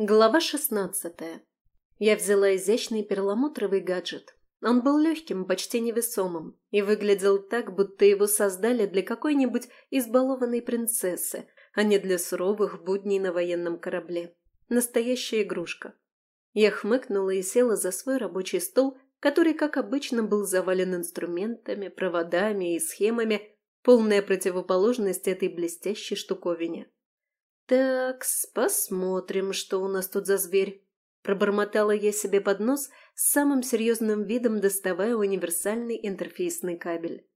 Глава шестнадцатая. Я взяла изящный перламутровый гаджет. Он был легким, почти невесомым, и выглядел так, будто его создали для какой-нибудь избалованной принцессы, а не для суровых будней на военном корабле. Настоящая игрушка. Я хмыкнула и села за свой рабочий стол, который, как обычно, был завален инструментами, проводами и схемами, полная противоположность этой блестящей штуковине. Так, посмотрим, что у нас тут за зверь. Пробормотала я себе под нос с самым серьезным видом, доставая универсальный интерфейсный кабель.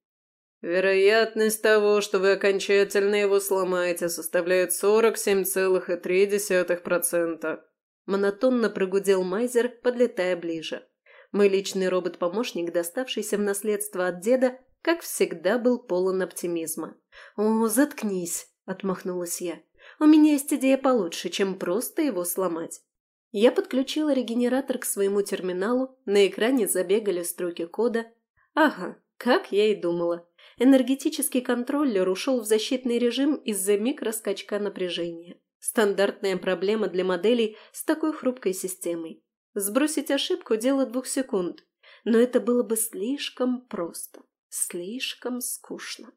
Вероятность того, что вы окончательно его сломаете, составляет 47,3%. Монотонно прогудел Майзер, подлетая ближе. Мой личный робот-помощник, доставшийся в наследство от деда, как всегда был полон оптимизма. «О, заткнись!» – отмахнулась я. У меня есть идея получше, чем просто его сломать. Я подключила регенератор к своему терминалу, на экране забегали строки кода. Ага, как я и думала. Энергетический контроллер ушел в защитный режим из-за микроскачка напряжения. Стандартная проблема для моделей с такой хрупкой системой. Сбросить ошибку – дело двух секунд. Но это было бы слишком просто, слишком скучно.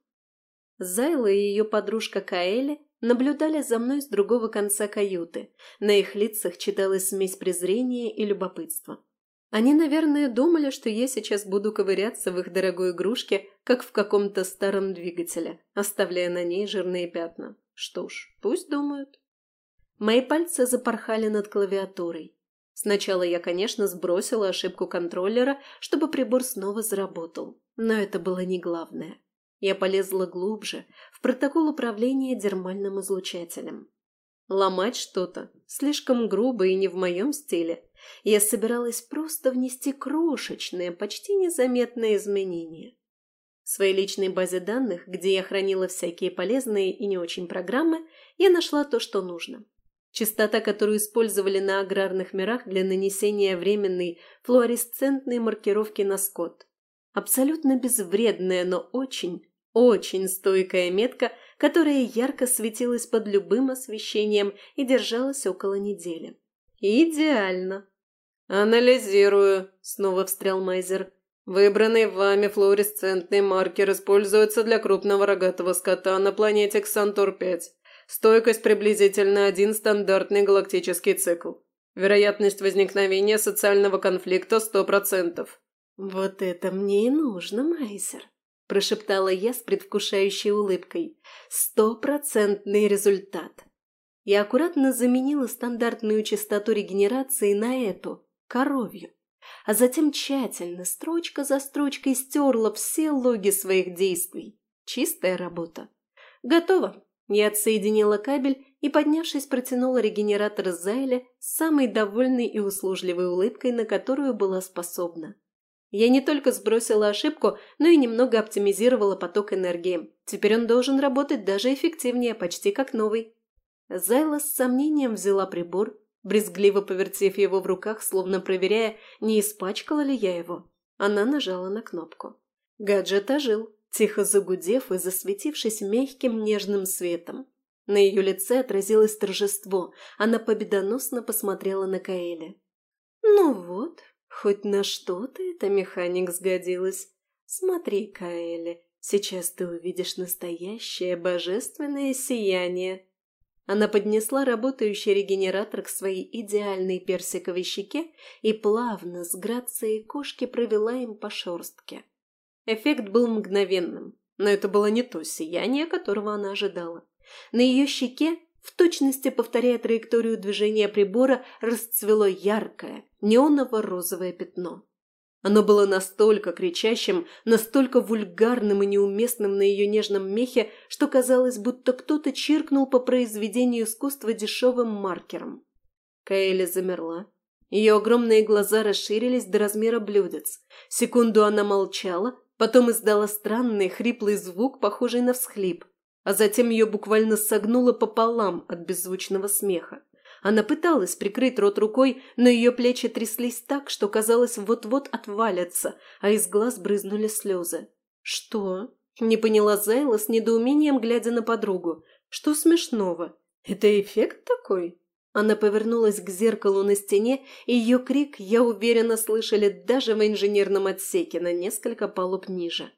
Зайла и ее подружка Каэли наблюдали за мной с другого конца каюты. На их лицах читалась смесь презрения и любопытства. Они, наверное, думали, что я сейчас буду ковыряться в их дорогой игрушке, как в каком-то старом двигателе, оставляя на ней жирные пятна. Что ж, пусть думают. Мои пальцы запорхали над клавиатурой. Сначала я, конечно, сбросила ошибку контроллера, чтобы прибор снова заработал. Но это было не главное. Я полезла глубже, протокол управления дермальным излучателем. Ломать что-то слишком грубо и не в моем стиле. Я собиралась просто внести крошечные, почти незаметные изменения. В своей личной базе данных, где я хранила всякие полезные и не очень программы, я нашла то, что нужно. Частота, которую использовали на аграрных мирах для нанесения временной флуоресцентной маркировки на скот. Абсолютно безвредная, но очень, очень стойкая метка, которая ярко светилась под любым освещением и держалась около недели. Идеально. «Анализирую», — снова встрял Майзер. «Выбранный вами флуоресцентный маркер используется для крупного рогатого скота на планете Ксантор-5. Стойкость приблизительно один стандартный галактический цикл. Вероятность возникновения социального конфликта сто процентов». «Вот это мне и нужно, Майзер», – прошептала я с предвкушающей улыбкой. «Стопроцентный результат!» Я аккуратно заменила стандартную частоту регенерации на эту, коровью, а затем тщательно, строчка за строчкой стерла все логи своих действий. Чистая работа. «Готово!» Я отсоединила кабель и, поднявшись, протянула регенератор Зайля с самой довольной и услужливой улыбкой, на которую была способна. Я не только сбросила ошибку, но и немного оптимизировала поток энергии. Теперь он должен работать даже эффективнее, почти как новый. Зайла с сомнением взяла прибор, брезгливо повертев его в руках, словно проверяя, не испачкала ли я его. Она нажала на кнопку. Гаджет ожил, тихо загудев и засветившись мягким нежным светом. На ее лице отразилось торжество, она победоносно посмотрела на Каэля. «Ну вот, Хоть на что-то эта механик сгодилась. Смотри, Каэли, сейчас ты увидишь настоящее божественное сияние. Она поднесла работающий регенератор к своей идеальной персиковой щеке и плавно, с грацией кошки, провела им по шерстке. Эффект был мгновенным, но это было не то сияние, которого она ожидала. На ее щеке в точности повторяя траекторию движения прибора, расцвело яркое, неоново-розовое пятно. Оно было настолько кричащим, настолько вульгарным и неуместным на ее нежном мехе, что казалось, будто кто-то чиркнул по произведению искусства дешевым маркером. Каэля замерла. Ее огромные глаза расширились до размера блюдец. Секунду она молчала, потом издала странный хриплый звук, похожий на всхлип а затем ее буквально согнуло пополам от беззвучного смеха. Она пыталась прикрыть рот рукой, но ее плечи тряслись так, что казалось вот-вот отвалятся, а из глаз брызнули слезы. «Что?» – не поняла Зайла с недоумением, глядя на подругу. «Что смешного? Это эффект такой?» Она повернулась к зеркалу на стене, и ее крик, я уверенно, слышали даже в инженерном отсеке на несколько палуб ниже.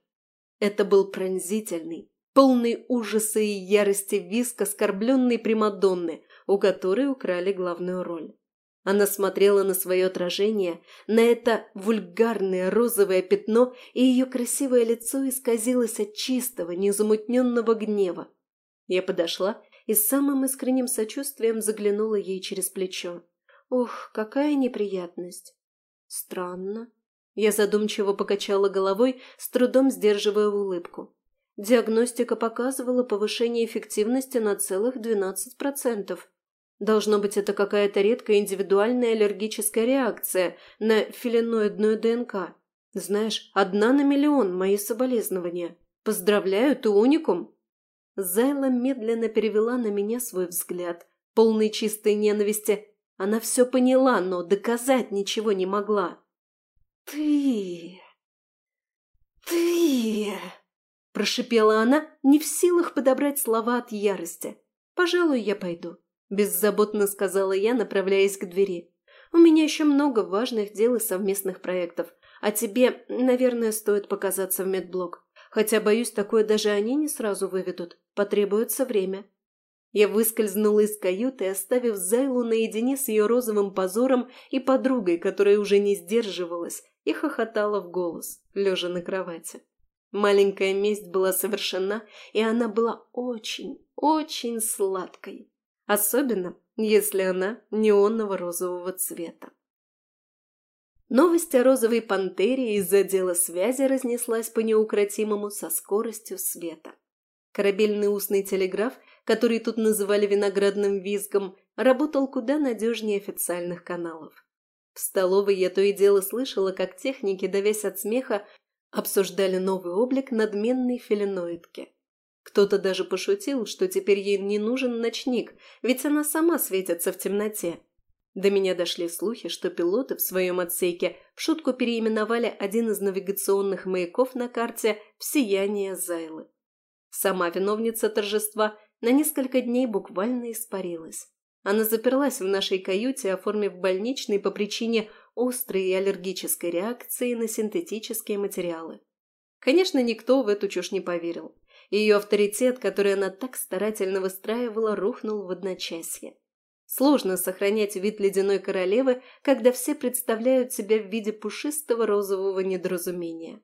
Это был пронзительный, полный ужаса и ярости виск оскорбленной Примадонны, у которой украли главную роль. Она смотрела на свое отражение, на это вульгарное розовое пятно, и ее красивое лицо исказилось от чистого, незамутненного гнева. Я подошла и с самым искренним сочувствием заглянула ей через плечо. Ох, какая неприятность. Странно. Я задумчиво покачала головой, с трудом сдерживая улыбку. Диагностика показывала повышение эффективности на целых 12%. Должно быть, это какая-то редкая индивидуальная аллергическая реакция на филиноидную ДНК. Знаешь, одна на миллион мои соболезнования. Поздравляю, ты уникум. Зайла медленно перевела на меня свой взгляд, полный чистой ненависти. Она все поняла, но доказать ничего не могла. «Ты... ты...» – прошипела она, не в силах подобрать слова от ярости. «Пожалуй, я пойду». – беззаботно сказала я, направляясь к двери. «У меня еще много важных дел и совместных проектов, а тебе, наверное, стоит показаться в медблок. Хотя, боюсь, такое даже они не сразу выведут. Потребуется время». Я выскользнула из каюты, оставив Зайлу наедине с ее розовым позором и подругой, которая уже не сдерживалась и хохотала в голос, лежа на кровати. Маленькая месть была совершена, и она была очень, очень сладкой особенно если она неонного розового цвета. Новость о розовой пантере из отдела связи разнеслась по неукротимому со скоростью света. Корабельный устный телеграф, который тут называли виноградным визгом, работал куда надежнее официальных каналов. В столовой я то и дело слышала, как техники, давясь от смеха, обсуждали новый облик надменной филиноидки. Кто-то даже пошутил, что теперь ей не нужен ночник, ведь она сама светится в темноте. До меня дошли слухи, что пилоты в своем отсеке в шутку переименовали один из навигационных маяков на карте в «Сияние Зайлы». Сама виновница торжества на несколько дней буквально испарилась. Она заперлась в нашей каюте, оформив больничный по причине острой и аллергической реакции на синтетические материалы. Конечно, никто в эту чушь не поверил. Ее авторитет, который она так старательно выстраивала, рухнул в одночасье. Сложно сохранять вид ледяной королевы, когда все представляют себя в виде пушистого розового недоразумения.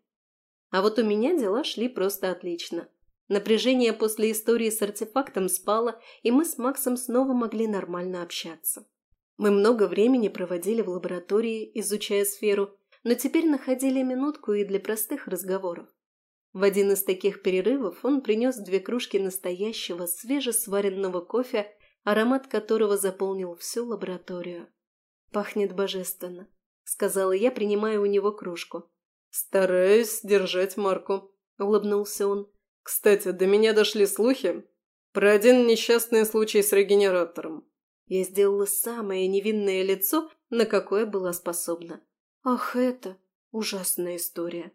А вот у меня дела шли просто отлично. Напряжение после истории с артефактом спало, и мы с Максом снова могли нормально общаться. Мы много времени проводили в лаборатории, изучая сферу, но теперь находили минутку и для простых разговоров. В один из таких перерывов он принес две кружки настоящего свежесваренного кофе, аромат которого заполнил всю лабораторию. «Пахнет божественно», — сказала я, принимая у него кружку. «Стараюсь держать марку», — улыбнулся он. «Кстати, до меня дошли слухи про один несчастный случай с регенератором». Я сделала самое невинное лицо, на какое была способна. «Ах, это ужасная история»,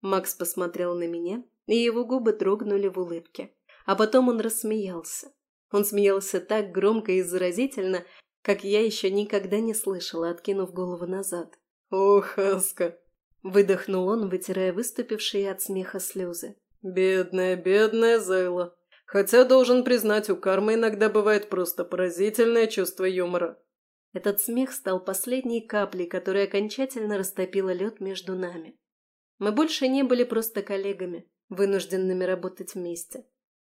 Макс посмотрел на меня, и его губы дрогнули в улыбке. А потом он рассмеялся. Он смеялся так громко и заразительно, как я еще никогда не слышала, откинув голову назад. «Ох, Аска!» – выдохнул он, вытирая выступившие от смеха слезы. «Бедная, бедная Зайла. Хотя, должен признать, у кармы иногда бывает просто поразительное чувство юмора». Этот смех стал последней каплей, которая окончательно растопила лед между нами. Мы больше не были просто коллегами, вынужденными работать вместе.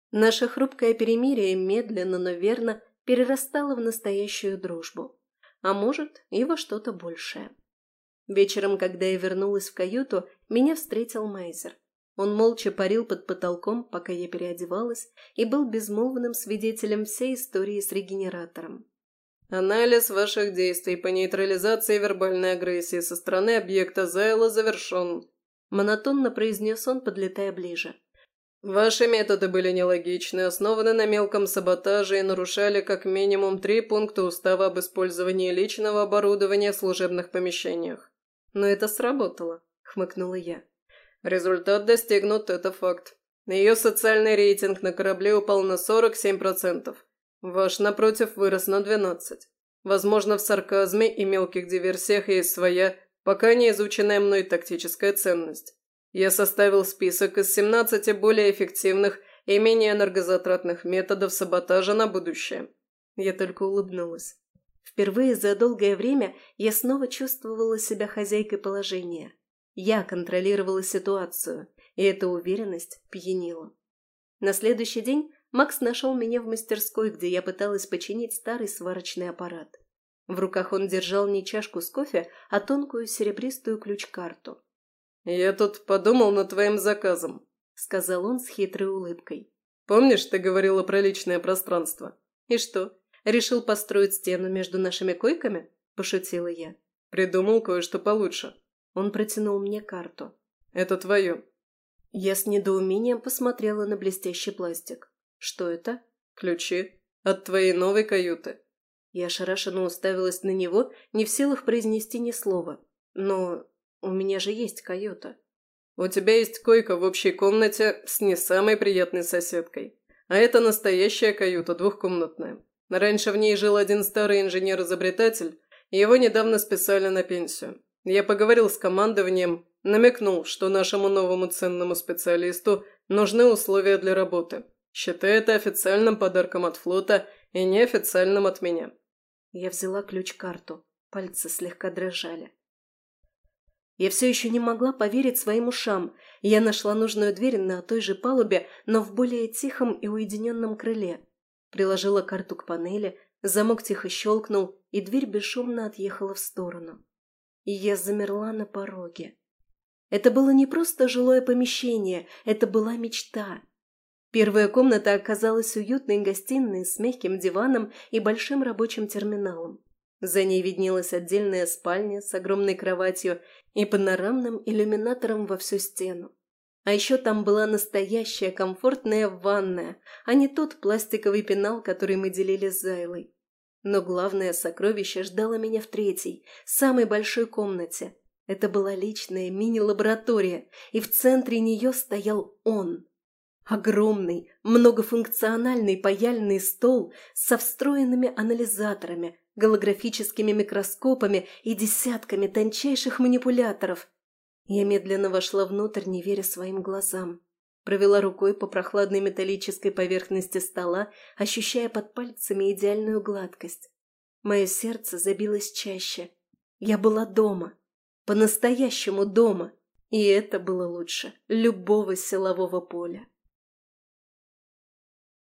Наше хрупкое перемирие медленно, но верно перерастало в настоящую дружбу. А может, и во что-то большее. Вечером, когда я вернулась в каюту, меня встретил Мейзер. Он молча парил под потолком, пока я переодевалась, и был безмолвным свидетелем всей истории с регенератором. «Анализ ваших действий по нейтрализации вербальной агрессии со стороны объекта Зайла завершен», Монотонно произнес он, подлетая ближе. «Ваши методы были нелогичны, основаны на мелком саботаже и нарушали как минимум три пункта устава об использовании личного оборудования в служебных помещениях». «Но это сработало», — хмыкнула я. «Результат достигнут, это факт. Ее социальный рейтинг на корабле упал на 47%. Ваш, напротив, вырос на двенадцать. Возможно, в сарказме и мелких диверсиях есть своя, пока не изученная мной тактическая ценность. Я составил список из 17 более эффективных и менее энергозатратных методов саботажа на будущее. Я только улыбнулась. Впервые за долгое время я снова чувствовала себя хозяйкой положения. Я контролировала ситуацию, и эта уверенность пьянила. На следующий день Макс нашел меня в мастерской, где я пыталась починить старый сварочный аппарат. В руках он держал не чашку с кофе, а тонкую серебристую ключ-карту. «Я тут подумал над твоим заказом», — сказал он с хитрой улыбкой. «Помнишь, ты говорила про личное пространство?» «И что, решил построить стену между нашими койками?» – пошутила я. «Придумал кое-что получше». Он протянул мне карту. «Это твое». Я с недоумением посмотрела на блестящий пластик. «Что это?» «Ключи. От твоей новой каюты». Я ошарашенно уставилась на него, не в силах произнести ни слова. «Но у меня же есть каюта». «У тебя есть койка в общей комнате с не самой приятной соседкой. А это настоящая каюта, двухкомнатная. Раньше в ней жил один старый инженер-изобретатель, и его недавно списали на пенсию. Я поговорил с командованием, намекнул, что нашему новому ценному специалисту нужны условия для работы. Считай это официальным подарком от флота и неофициальным от меня. Я взяла ключ-карту. Пальцы слегка дрожали. Я все еще не могла поверить своим ушам. Я нашла нужную дверь на той же палубе, но в более тихом и уединенном крыле. Приложила карту к панели, замок тихо щелкнул, и дверь бесшумно отъехала в сторону и я замерла на пороге. Это было не просто жилое помещение, это была мечта. Первая комната оказалась уютной гостиной с мягким диваном и большим рабочим терминалом. За ней виднелась отдельная спальня с огромной кроватью и панорамным иллюминатором во всю стену. А еще там была настоящая комфортная ванная, а не тот пластиковый пенал, который мы делили с Зайлой. Но главное сокровище ждало меня в третьей, самой большой комнате. Это была личная мини-лаборатория, и в центре нее стоял он. Огромный, многофункциональный паяльный стол со встроенными анализаторами, голографическими микроскопами и десятками тончайших манипуляторов. Я медленно вошла внутрь, не веря своим глазам. Провела рукой по прохладной металлической поверхности стола, ощущая под пальцами идеальную гладкость. Мое сердце забилось чаще. Я была дома. По-настоящему дома. И это было лучше любого силового поля.